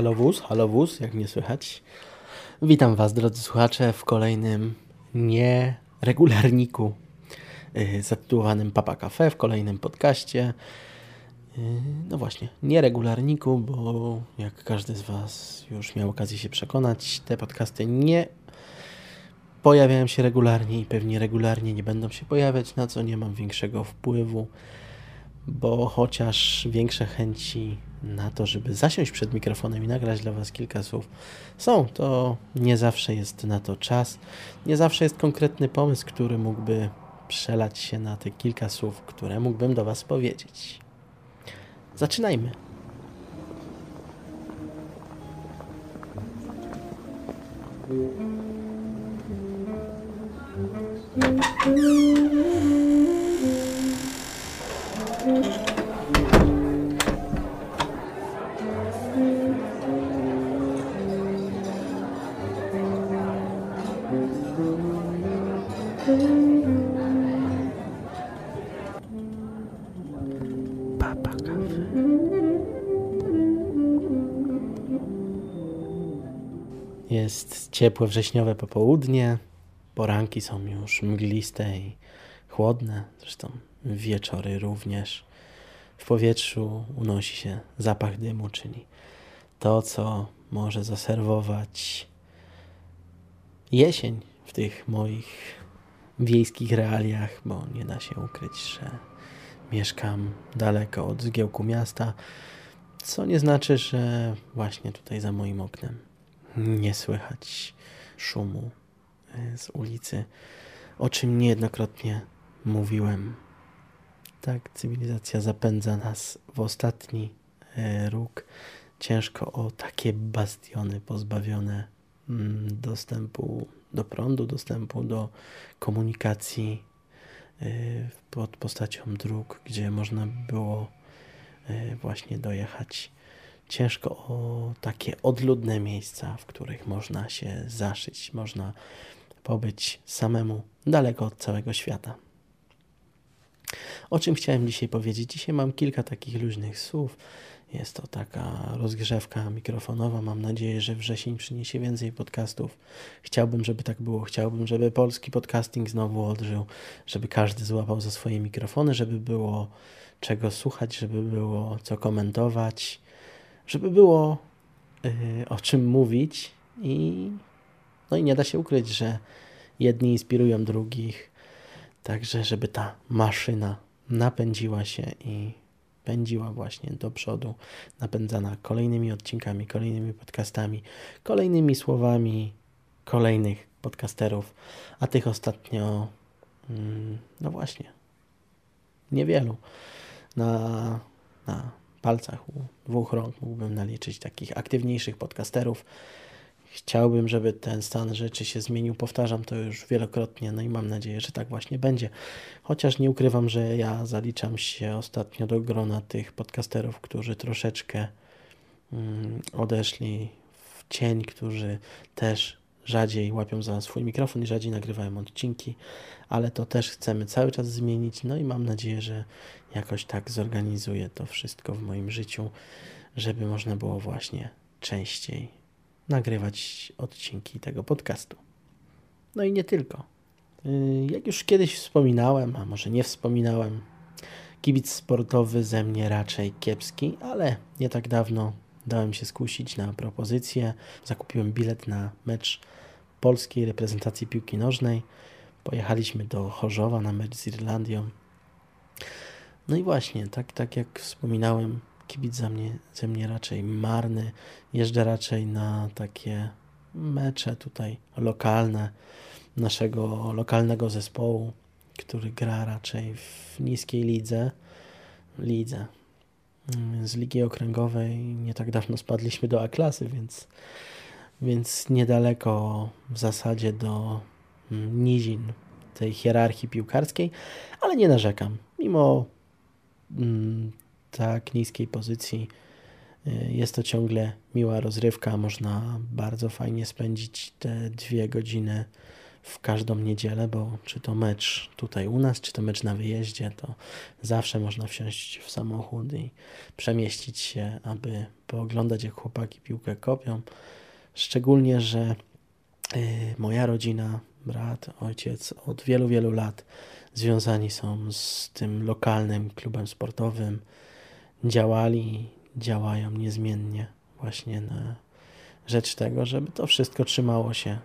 halo wóz, halo wóz, jak nie słychać. Witam Was, drodzy słuchacze, w kolejnym nieregularniku yy, zatytułowanym Papa Cafe, w kolejnym podcaście. Yy, no właśnie, nieregularniku, bo jak każdy z Was już miał okazję się przekonać, te podcasty nie pojawiają się regularnie i pewnie regularnie nie będą się pojawiać, na co nie mam większego wpływu, bo chociaż większe chęci na to, żeby zasiąść przed mikrofonem i nagrać dla Was kilka słów są, to nie zawsze jest na to czas, nie zawsze jest konkretny pomysł, który mógłby przelać się na te kilka słów, które mógłbym do Was powiedzieć. Zaczynajmy. Papa ciepłe wrześniowe popołudnie. Poranki są już mgliste i chłodne, zresztą wieczory również. W powietrzu unosi się zapach dymu, czyli to, co może zaserwować jesień w tych moich wiejskich realiach, bo nie da się ukryć, że mieszkam daleko od zgiełku miasta, co nie znaczy, że właśnie tutaj za moim oknem nie słychać szumu e, z ulicy, o czym niejednokrotnie mówiłem. Tak, cywilizacja zapędza nas w ostatni e, róg. Ciężko o takie bastiony pozbawione mm, dostępu do prądu, dostępu do komunikacji y, pod postacią dróg, gdzie można było właśnie dojechać. Ciężko o takie odludne miejsca, w których można się zaszyć, można pobyć samemu daleko od całego świata. O czym chciałem dzisiaj powiedzieć? Dzisiaj mam kilka takich luźnych słów. Jest to taka rozgrzewka mikrofonowa. Mam nadzieję, że wrzesień przyniesie więcej podcastów. Chciałbym, żeby tak było. Chciałbym, żeby polski podcasting znowu odżył, żeby każdy złapał za swoje mikrofony, żeby było czego słuchać, żeby było co komentować, żeby było yy, o czym mówić i no i nie da się ukryć, że jedni inspirują drugich, także żeby ta maszyna napędziła się i pędziła właśnie do przodu, napędzana kolejnymi odcinkami, kolejnymi podcastami, kolejnymi słowami kolejnych podcasterów, a tych ostatnio, mm, no właśnie, niewielu. Na, na palcach u dwóch rąk mógłbym naliczyć takich aktywniejszych podcasterów, Chciałbym, żeby ten stan rzeczy się zmienił. Powtarzam to już wielokrotnie, no i mam nadzieję, że tak właśnie będzie. Chociaż nie ukrywam, że ja zaliczam się ostatnio do grona tych podcasterów, którzy troszeczkę mm, odeszli w cień, którzy też rzadziej łapią za swój mikrofon i rzadziej nagrywają odcinki, ale to też chcemy cały czas zmienić. No i mam nadzieję, że jakoś tak zorganizuję to wszystko w moim życiu, żeby można było właśnie częściej nagrywać odcinki tego podcastu. No i nie tylko. Y, jak już kiedyś wspominałem, a może nie wspominałem, kibic sportowy ze mnie raczej kiepski, ale nie tak dawno dałem się skusić na propozycję. Zakupiłem bilet na mecz polskiej reprezentacji piłki nożnej. Pojechaliśmy do Chorzowa na mecz z Irlandią. No i właśnie, tak, tak jak wspominałem, kibic za mnie, ze mnie raczej marny. Jeżdżę raczej na takie mecze tutaj lokalne naszego lokalnego zespołu, który gra raczej w niskiej lidze. Lidze. Z ligi okręgowej nie tak dawno spadliśmy do A-klasy, więc, więc niedaleko w zasadzie do mm, nizin tej hierarchii piłkarskiej, ale nie narzekam. Mimo mm, tak niskiej pozycji y, jest to ciągle miła rozrywka. Można bardzo fajnie spędzić te dwie godziny w każdą niedzielę, bo czy to mecz tutaj u nas, czy to mecz na wyjeździe, to zawsze można wsiąść w samochód i przemieścić się, aby pooglądać, jak chłopaki piłkę kopią. Szczególnie, że y, moja rodzina, brat, ojciec od wielu, wielu lat związani są z tym lokalnym klubem sportowym. Działali, działają niezmiennie właśnie na rzecz tego, żeby to wszystko trzymało się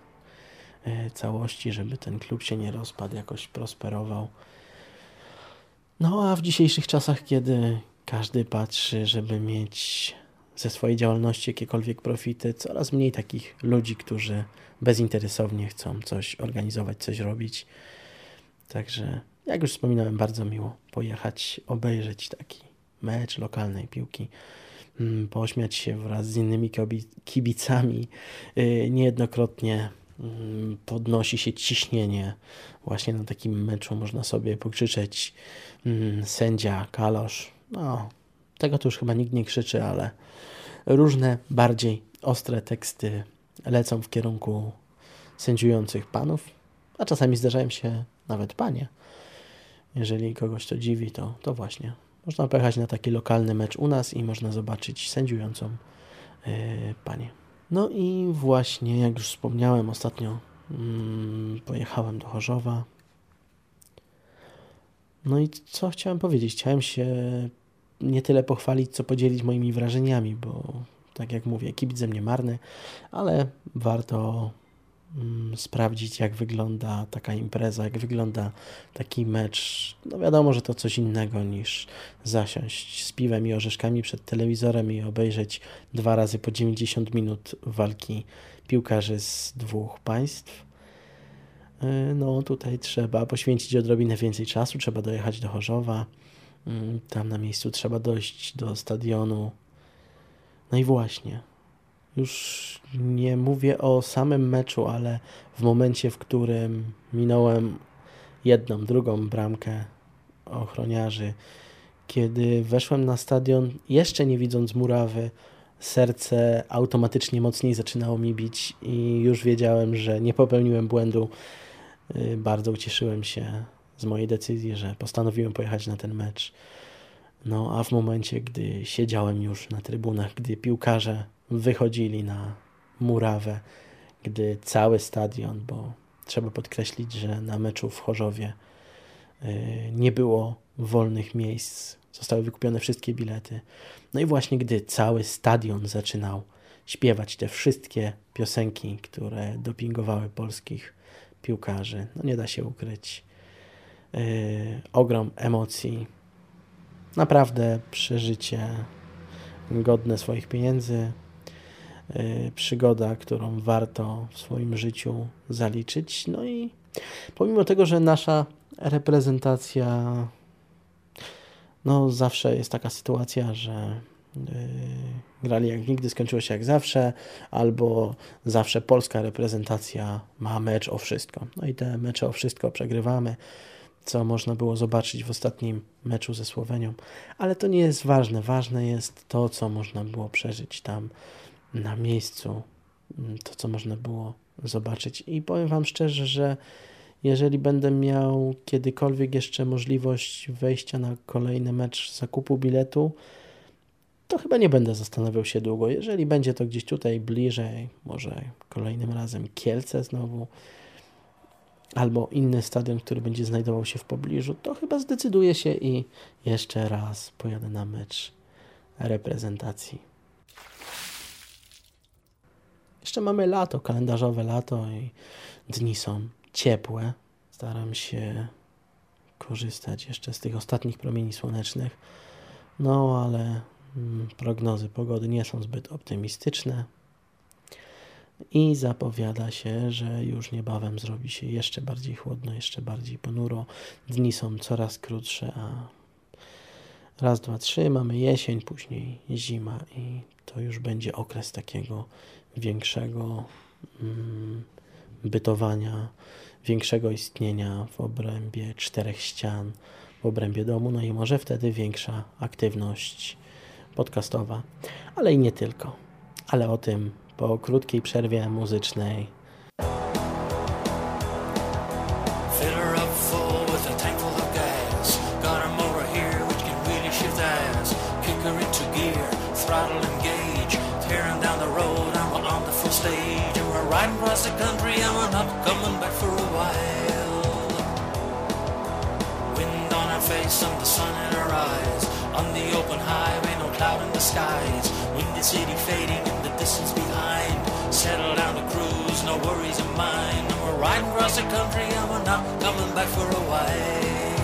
całości, żeby ten klub się nie rozpadł, jakoś prosperował. No a w dzisiejszych czasach, kiedy każdy patrzy, żeby mieć ze swojej działalności jakiekolwiek profity, coraz mniej takich ludzi, którzy bezinteresownie chcą coś organizować, coś robić. Także, jak już wspominałem, bardzo miło pojechać, obejrzeć taki mecz lokalnej piłki. Mm, pośmiać się wraz z innymi kibicami. Y, niejednokrotnie podnosi się ciśnienie. Właśnie na takim meczu można sobie pokrzyczeć mm, sędzia, kalosz. No, tego tu już chyba nikt nie krzyczy, ale różne bardziej ostre teksty lecą w kierunku sędziujących panów, a czasami zdarzają się nawet panie. Jeżeli kogoś to dziwi, to, to właśnie można pojechać na taki lokalny mecz u nas i można zobaczyć sędziującą yy, panię. No i właśnie, jak już wspomniałem ostatnio, mm, pojechałem do Chorzowa. No i co chciałem powiedzieć? Chciałem się nie tyle pochwalić, co podzielić moimi wrażeniami, bo tak jak mówię, kibic ze mnie marny, ale warto sprawdzić, jak wygląda taka impreza, jak wygląda taki mecz. No wiadomo, że to coś innego niż zasiąść z piwem i orzeszkami przed telewizorem i obejrzeć dwa razy po 90 minut walki piłkarzy z dwóch państw. Y, no tutaj trzeba poświęcić odrobinę więcej czasu, trzeba dojechać do Chorzowa, mm, tam na miejscu trzeba dojść do stadionu. No i właśnie, już nie mówię o samym meczu, ale w momencie, w którym minąłem jedną, drugą bramkę ochroniarzy, kiedy weszłem na stadion, jeszcze nie widząc murawy, serce automatycznie mocniej zaczynało mi bić i już wiedziałem, że nie popełniłem błędu. Y, bardzo ucieszyłem się z mojej decyzji, że postanowiłem pojechać na ten mecz. No a w momencie, gdy siedziałem już na trybunach, gdy piłkarze wychodzili na murawę, gdy cały stadion, bo trzeba podkreślić, że na meczu w Chorzowie y, nie było wolnych miejsc, zostały wykupione wszystkie bilety. No i właśnie gdy cały stadion zaczynał śpiewać te wszystkie piosenki, które dopingowały polskich piłkarzy, no nie da się ukryć. Yy, ogrom emocji, naprawdę przeżycie godne swoich pieniędzy. Y, przygoda, którą warto w swoim życiu zaliczyć. No i pomimo tego, że nasza reprezentacja, no zawsze jest taka sytuacja, że yy, grali jak nigdy, skończyło się jak zawsze, albo zawsze polska reprezentacja ma mecz o wszystko. No i te mecze o wszystko przegrywamy, co można było zobaczyć w ostatnim meczu ze Słowenią, ale to nie jest ważne. Ważne jest to, co można było przeżyć tam na miejscu mm, to, co można było zobaczyć. I powiem Wam szczerze, że jeżeli będę miał kiedykolwiek jeszcze możliwość wejścia na kolejny mecz zakupu biletu, to chyba nie będę zastanawiał się długo. Jeżeli będzie to gdzieś tutaj bliżej, może kolejnym razem Kielce znowu, albo inny stadion, który będzie znajdował się w pobliżu, to chyba zdecyduję się i jeszcze raz pojadę na mecz reprezentacji. Jeszcze mamy lato, kalendarzowe lato i dni są ciepłe. Staram się korzystać jeszcze z tych ostatnich promieni słonecznych. No, ale mm, prognozy pogody nie są zbyt optymistyczne. I zapowiada się, że już niebawem zrobi się jeszcze bardziej chłodno, jeszcze bardziej ponuro. Dni są coraz krótsze, a raz, dwa, trzy mamy jesień, później zima i to już będzie okres takiego większego mm, bytowania, większego istnienia w obrębie czterech ścian, w obrębie domu, no i może wtedy większa aktywność podcastowa, ale i nie tylko. Ale o tym po krótkiej przerwie muzycznej. The sun in our eyes. On the open highway, no cloud in the skies. Windy city fading in the distance behind. Settle down to cruise, no worries of mine. And we're riding across the country and we're not coming back for a while.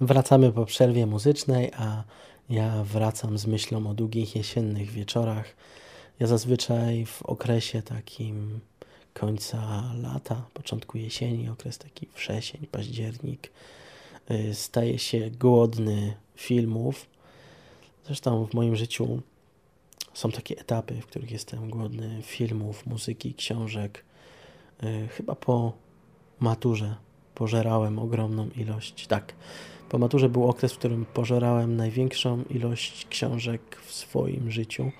Wracamy po przerwie muzycznej, a ja wracam z myślą o długich jesiennych wieczorach. Ja zazwyczaj w okresie takim końca lata, początku jesieni, okres taki wrzesień, październik, y, staję się głodny filmów. Zresztą w moim życiu są takie etapy, w których jestem głodny filmów, muzyki, książek. Y, Chyba po maturze pożerałem ogromną ilość. Tak, po maturze był okres, w którym pożerałem największą ilość książek w swoim życiu.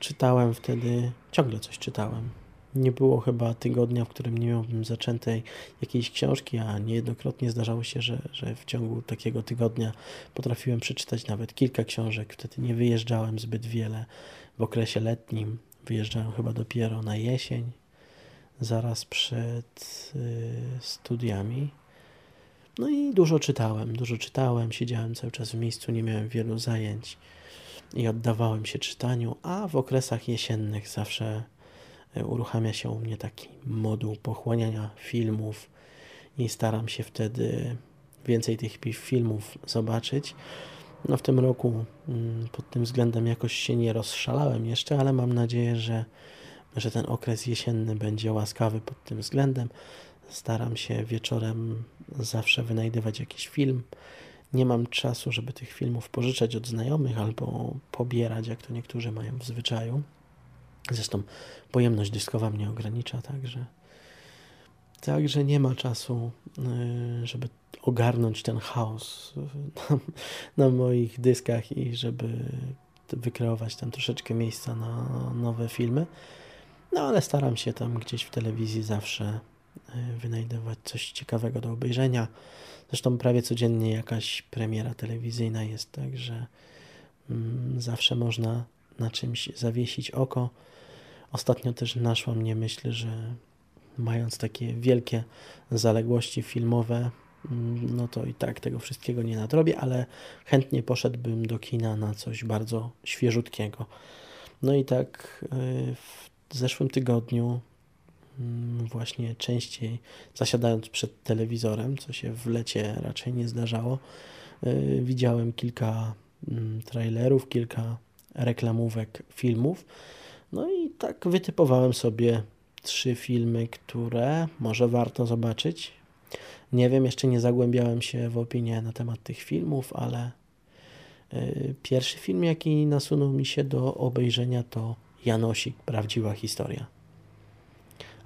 Czytałem wtedy, ciągle coś czytałem. Nie było chyba tygodnia, w którym nie miałbym zaczętej jakiejś książki, a niejednokrotnie zdarzało się, że, że w ciągu takiego tygodnia potrafiłem przeczytać nawet kilka książek. Wtedy nie wyjeżdżałem zbyt wiele w okresie letnim. Wyjeżdżałem chyba dopiero na jesień, zaraz przed y, studiami. No i dużo czytałem, dużo czytałem, siedziałem cały czas w miejscu, nie miałem wielu zajęć i oddawałem się czytaniu, a w okresach jesiennych zawsze e, uruchamia się u mnie taki moduł pochłaniania filmów i staram się wtedy więcej tych filmów zobaczyć. No w tym roku mm, pod tym względem jakoś się nie rozszalałem jeszcze, ale mam nadzieję, że, że ten okres jesienny będzie łaskawy pod tym względem. Staram się wieczorem zawsze wynajdywać jakiś film. Nie mam czasu, żeby tych filmów pożyczać od znajomych albo pobierać, jak to niektórzy mają w zwyczaju. Zresztą pojemność dyskowa mnie ogranicza, także, także nie ma czasu, y, żeby ogarnąć ten chaos na, na moich dyskach i żeby wykreować tam troszeczkę miejsca na nowe filmy. No ale staram się tam gdzieś w telewizji zawsze wynajdować coś ciekawego do obejrzenia. Zresztą prawie codziennie jakaś premiera telewizyjna jest, także mm, zawsze można na czymś zawiesić oko. Ostatnio też naszła mnie myśl, że mając takie wielkie zaległości filmowe, mm, no to i tak tego wszystkiego nie nadrobię, ale chętnie poszedłbym do kina na coś bardzo świeżutkiego. No i tak y, w zeszłym tygodniu właśnie częściej zasiadając przed telewizorem, co się w lecie raczej nie zdarzało, y, widziałem kilka mm, trailerów, kilka reklamówek filmów. No i tak wytypowałem sobie trzy filmy, które może warto zobaczyć. Nie wiem, jeszcze nie zagłębiałem się w opinię na temat tych filmów, ale Y, pierwszy film, jaki nasunął mi się do obejrzenia, to Janosik, prawdziwa historia.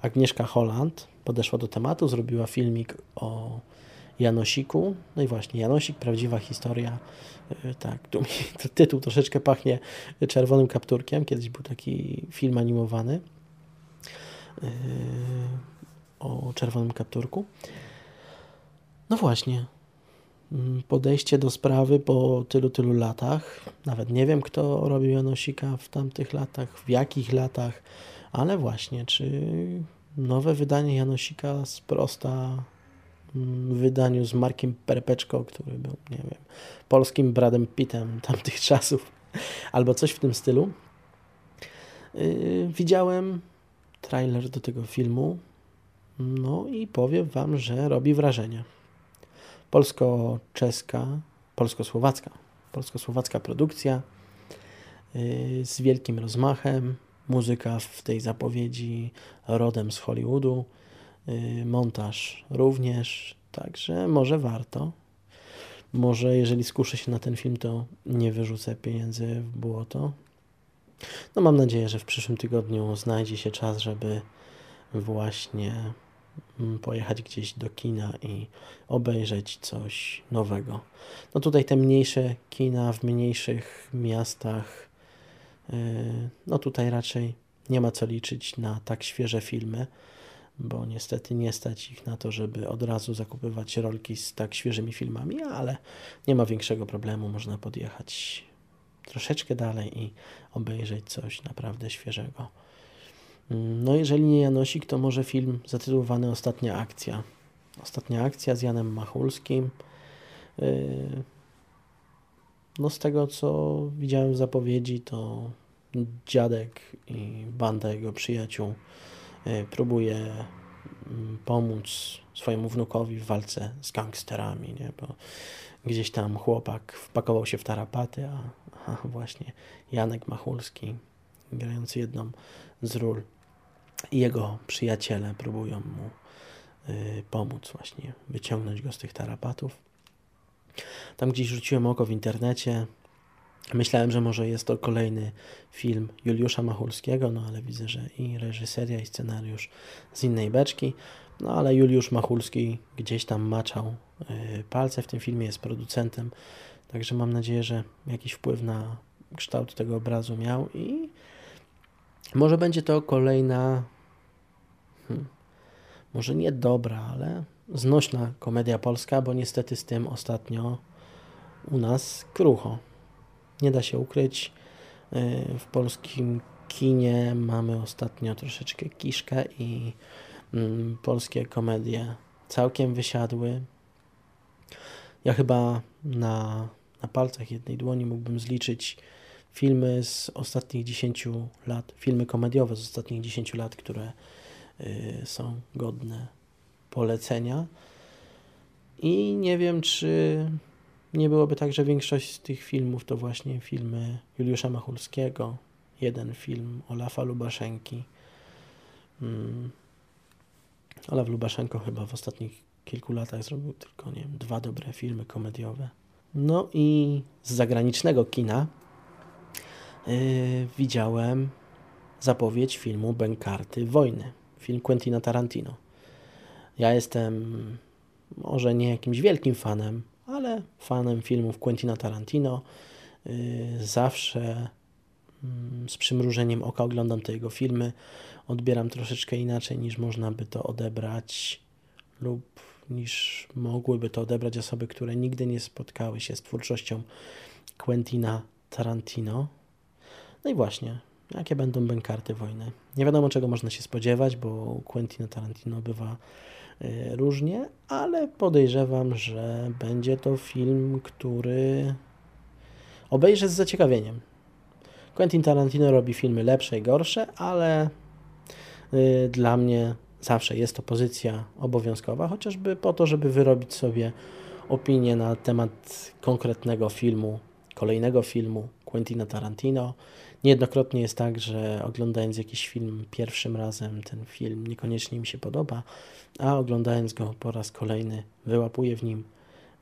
Agnieszka Holland podeszła do tematu, zrobiła filmik o Janosiku. No i właśnie, Janosik, prawdziwa historia. Y, tak, tu mi tytuł troszeczkę pachnie czerwonym kapturkiem. Kiedyś był taki film animowany y, o czerwonym kapturku. No właśnie, mm, podejście do sprawy po tylu, tylu latach. Nawet nie wiem, kto robił Janosika w tamtych latach, w jakich latach, ale właśnie, czy nowe wydanie Janosika sprosta mm, wydaniu z Markiem Perpeczko, który był, nie wiem, polskim Bradem Pittem tamtych czasów, albo coś w tym stylu. Yy, widziałem trailer do tego filmu, no i powiem Wam, że robi wrażenie. Polsko-czeska, polsko-słowacka, polsko-słowacka produkcja yy, z wielkim rozmachem, muzyka w tej zapowiedzi rodem z Hollywoodu, yy, montaż również, także może warto. Może jeżeli skuszę się na ten film, to nie wyrzucę pieniędzy w błoto. No mam nadzieję, że w przyszłym tygodniu znajdzie się czas, żeby właśnie mm, pojechać gdzieś do kina i obejrzeć coś nowego. No tutaj te mniejsze kina w mniejszych miastach, no tutaj raczej nie ma co liczyć na tak świeże filmy bo niestety nie stać ich na to, żeby od razu zakupywać rolki z tak świeżymi filmami, ale nie ma większego problemu, można podjechać troszeczkę dalej i obejrzeć coś naprawdę świeżego. No jeżeli nie Janosik, to może film zatytułowany Ostatnia akcja. Ostatnia akcja z Janem Machulskim. Yy, no z tego, co widziałem w zapowiedzi, to dziadek i banda jego przyjaciół E, próbuje mm, pomóc swojemu wnukowi w walce z gangsterami, nie? bo gdzieś tam chłopak wpakował się w tarapaty, a, a właśnie Janek Machulski, grający jedną z ról, i jego przyjaciele próbują mu y, pomóc właśnie wyciągnąć go z tych tarapatów. Tam gdzieś rzuciłem oko w internecie, Myślałem, że może jest to kolejny film Juliusza Machulskiego, no ale widzę, że i reżyseria, i scenariusz z innej beczki. No ale Juliusz Machulski gdzieś tam maczał y, palce w tym filmie, jest producentem, także mam nadzieję, że jakiś wpływ na kształt tego obrazu miał i może będzie to kolejna, hmm, może nie dobra, ale znośna komedia polska, bo niestety z tym ostatnio u nas krucho. Nie da się ukryć. Y, w polskim kinie mamy ostatnio troszeczkę kiszkę i mm, polskie komedie całkiem wysiadły. Ja chyba na, na palcach jednej dłoni mógłbym zliczyć filmy z ostatnich 10 lat, filmy komediowe z ostatnich 10 lat, które y, są godne polecenia. I nie wiem, czy nie byłoby tak, że większość z tych filmów to właśnie filmy Juliusza Machulskiego, jeden film Olafa Lubaszenki. Hmm. Olaf Lubaszenko chyba w ostatnich kilku latach zrobił tylko, nie wiem, dwa dobre filmy komediowe. No i z zagranicznego kina yy, widziałem zapowiedź filmu Bękarty Wojny, film Quentina Tarantino. Ja jestem może nie jakimś wielkim fanem ale fanem filmów Quentina Tarantino. Y, zawsze mm, z przymrużeniem oka oglądam te jego filmy. Odbieram troszeczkę inaczej niż można by to odebrać lub niż mogłyby to odebrać osoby, które nigdy nie spotkały się z twórczością Quentina Tarantino. No i właśnie, jakie będą bękarty wojny? Nie wiadomo, czego można się spodziewać, bo Quentin Tarantino bywa różnie, ale podejrzewam, że będzie to film, który obejrzę z zaciekawieniem. Quentin Tarantino robi filmy lepsze i gorsze, ale y, dla mnie zawsze jest to pozycja obowiązkowa, chociażby po to, żeby wyrobić sobie opinię na temat konkretnego filmu, kolejnego filmu Quentina Tarantino. Niejednokrotnie jest tak, że oglądając jakiś film pierwszym razem, ten film niekoniecznie mi się podoba, a oglądając go po raz kolejny, wyłapuję w nim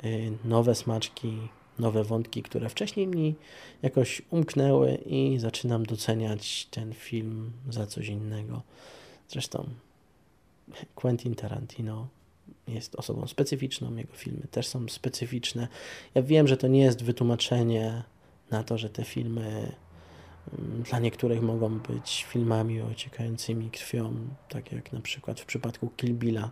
y, nowe smaczki, nowe wątki, które wcześniej mi jakoś umknęły i zaczynam doceniać ten film za coś innego. Zresztą Quentin Tarantino jest osobą specyficzną, jego filmy też są specyficzne. Ja wiem, że to nie jest wytłumaczenie na to, że te filmy dla niektórych mogą być filmami ociekającymi krwią, tak jak na przykład w przypadku Kill Billa.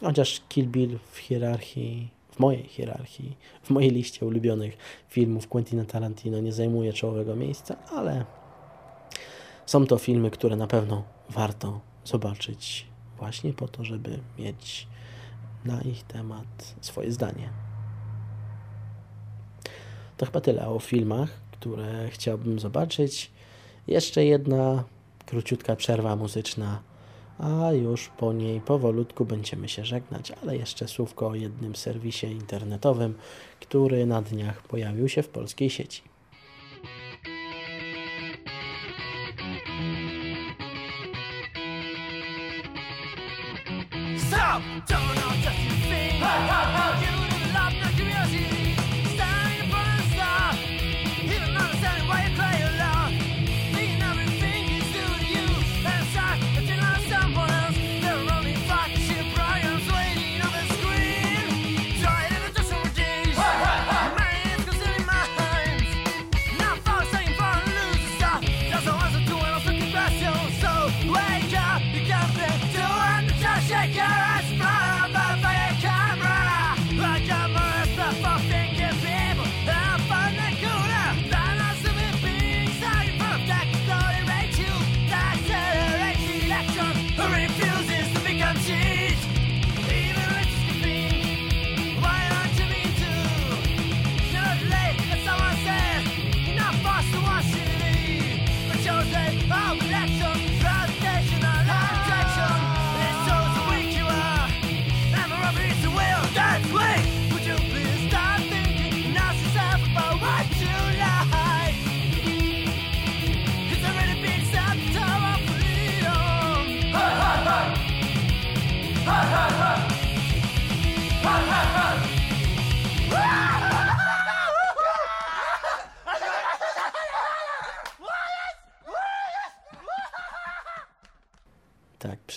Chociaż Kill Bill w hierarchii, w mojej hierarchii, w mojej liście ulubionych filmów Quentina Tarantino nie zajmuje czołowego miejsca, ale są to filmy, które na pewno warto zobaczyć właśnie po to, żeby mieć na ich temat swoje zdanie. To chyba tyle o filmach, które chciałbym zobaczyć. Jeszcze jedna króciutka przerwa muzyczna, a już po niej powolutku będziemy się żegnać, ale jeszcze słówko o jednym serwisie internetowym, który na dniach pojawił się w polskiej sieci. Stop! Don't know just thing.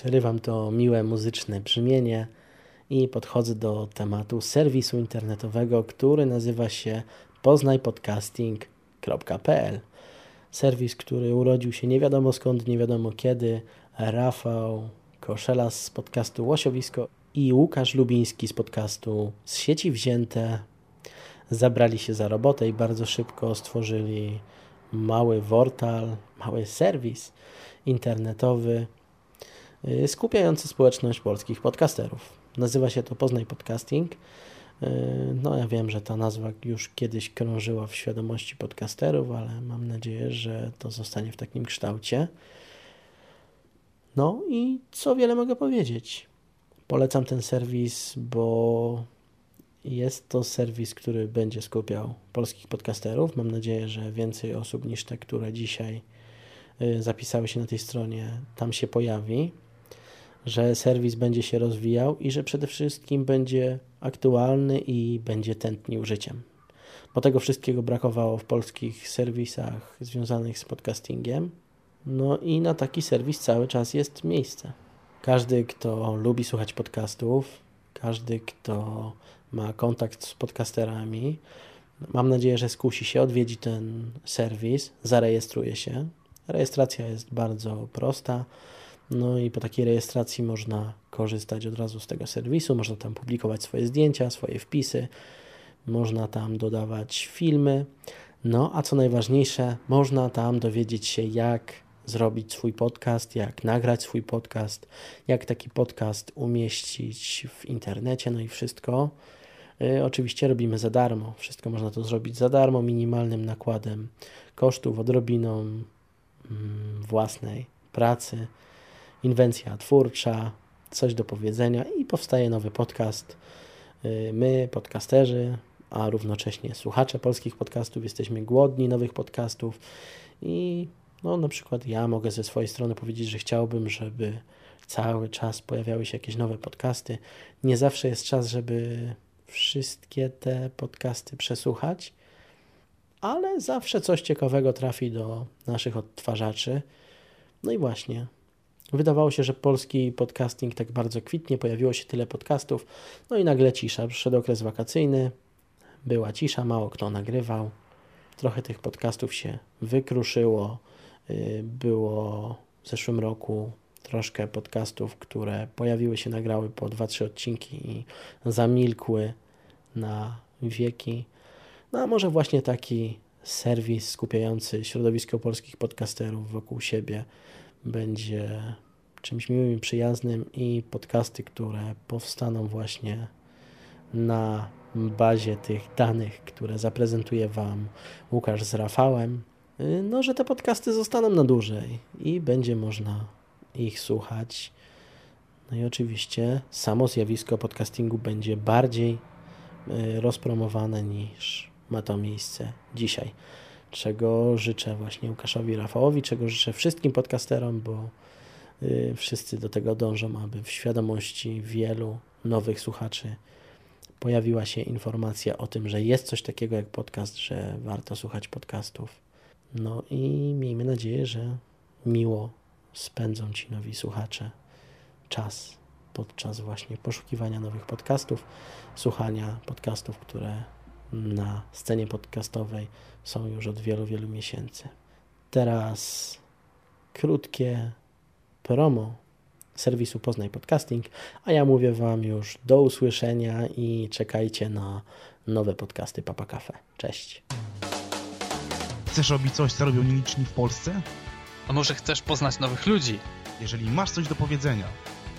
Przerywam to miłe muzyczne brzmienie i podchodzę do tematu serwisu internetowego, który nazywa się poznajpodcasting.pl. Serwis, który urodził się nie wiadomo skąd, nie wiadomo kiedy. Rafał Koszelas z podcastu Łosiowisko i Łukasz Lubiński z podcastu Z sieci wzięte zabrali się za robotę i bardzo szybko stworzyli mały portal, mały serwis internetowy skupiający społeczność polskich podcasterów. Nazywa się to Poznaj Podcasting. Y, No, ja wiem, że ta nazwa już kiedyś krążyła w świadomości podcasterów, ale mam nadzieję, że to zostanie w takim kształcie. No i co wiele mogę powiedzieć. Polecam ten serwis, bo jest to serwis, który będzie skupiał polskich podcasterów. Mam nadzieję, że więcej osób niż te, które dzisiaj y, zapisały się na tej stronie, tam się pojawi. Że serwis będzie się rozwijał i że przede wszystkim będzie aktualny i będzie tętnił życiem. Bo tego wszystkiego brakowało w polskich serwisach związanych z podcastingiem. No i na taki serwis cały czas jest miejsce. Każdy, kto lubi słuchać podcastów, każdy, kto ma kontakt z podcasterami, mam nadzieję, że skusi się, odwiedzi ten serwis, zarejestruje się. Rejestracja jest bardzo prosta. No i po takiej rejestracji można korzystać od razu z tego serwisu, można tam publikować swoje zdjęcia, swoje wpisy, można tam dodawać filmy. No a co najważniejsze, można tam dowiedzieć się, jak zrobić swój podcast, jak nagrać swój podcast, jak taki podcast umieścić w internecie, no i wszystko. Y, Oczywiście robimy za darmo. Wszystko można to zrobić za darmo, minimalnym nakładem kosztów, odrobiną mm, własnej pracy, inwencja twórcza, coś do powiedzenia i powstaje nowy podcast. Y, My, podcasterzy, a równocześnie słuchacze polskich podcastów, jesteśmy głodni nowych podcastów i no, na przykład ja mogę ze swojej strony powiedzieć, że chciałbym, żeby cały czas pojawiały się jakieś nowe podcasty. Nie zawsze jest czas, żeby wszystkie te podcasty przesłuchać, ale zawsze coś ciekawego trafi do naszych odtwarzaczy. No i właśnie, wydawało się, że polski podcasting tak bardzo kwitnie, pojawiło się tyle podcastów, no i nagle cisza. Przyszedł okres wakacyjny, była cisza, mało kto nagrywał. Trochę tych podcastów się wykruszyło. Y, było w zeszłym roku troszkę podcastów, które pojawiły się, nagrały po 2-3 odcinki i zamilkły na wieki. No a może właśnie taki serwis skupiający środowisko polskich podcasterów wokół siebie będzie czymś miłym i przyjaznym i podcasty, które powstaną właśnie na bazie tych danych, które zaprezentuje Wam Łukasz z Rafałem, no, że te podcasty zostaną na dłużej i będzie można ich słuchać. No i oczywiście samo zjawisko podcastingu będzie bardziej y, rozpromowane niż ma to miejsce dzisiaj. Czego życzę właśnie Łukaszowi Rafałowi, czego życzę wszystkim podcasterom, bo y, wszyscy do tego dążą, aby w świadomości wielu nowych słuchaczy pojawiła się informacja o tym, że jest coś takiego jak podcast, że warto słuchać podcastów. No i miejmy nadzieję, że miło spędzą ci nowi słuchacze czas podczas właśnie poszukiwania nowych podcastów, słuchania podcastów, które na scenie podcastowej są już od wielu, wielu miesięcy. Teraz krótkie promo serwisu Poznaj Podcasting, a ja mówię Wam już do usłyszenia i czekajcie na nowe podcasty Papa Cafe. Cześć! Chcesz robić coś, co robią nieliczni w Polsce? A może chcesz poznać nowych ludzi? Jeżeli masz coś do powiedzenia,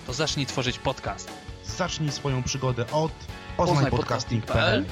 To zacznij tworzyć podcast. zacznij swoją przygodę od poznajpodcasting.pl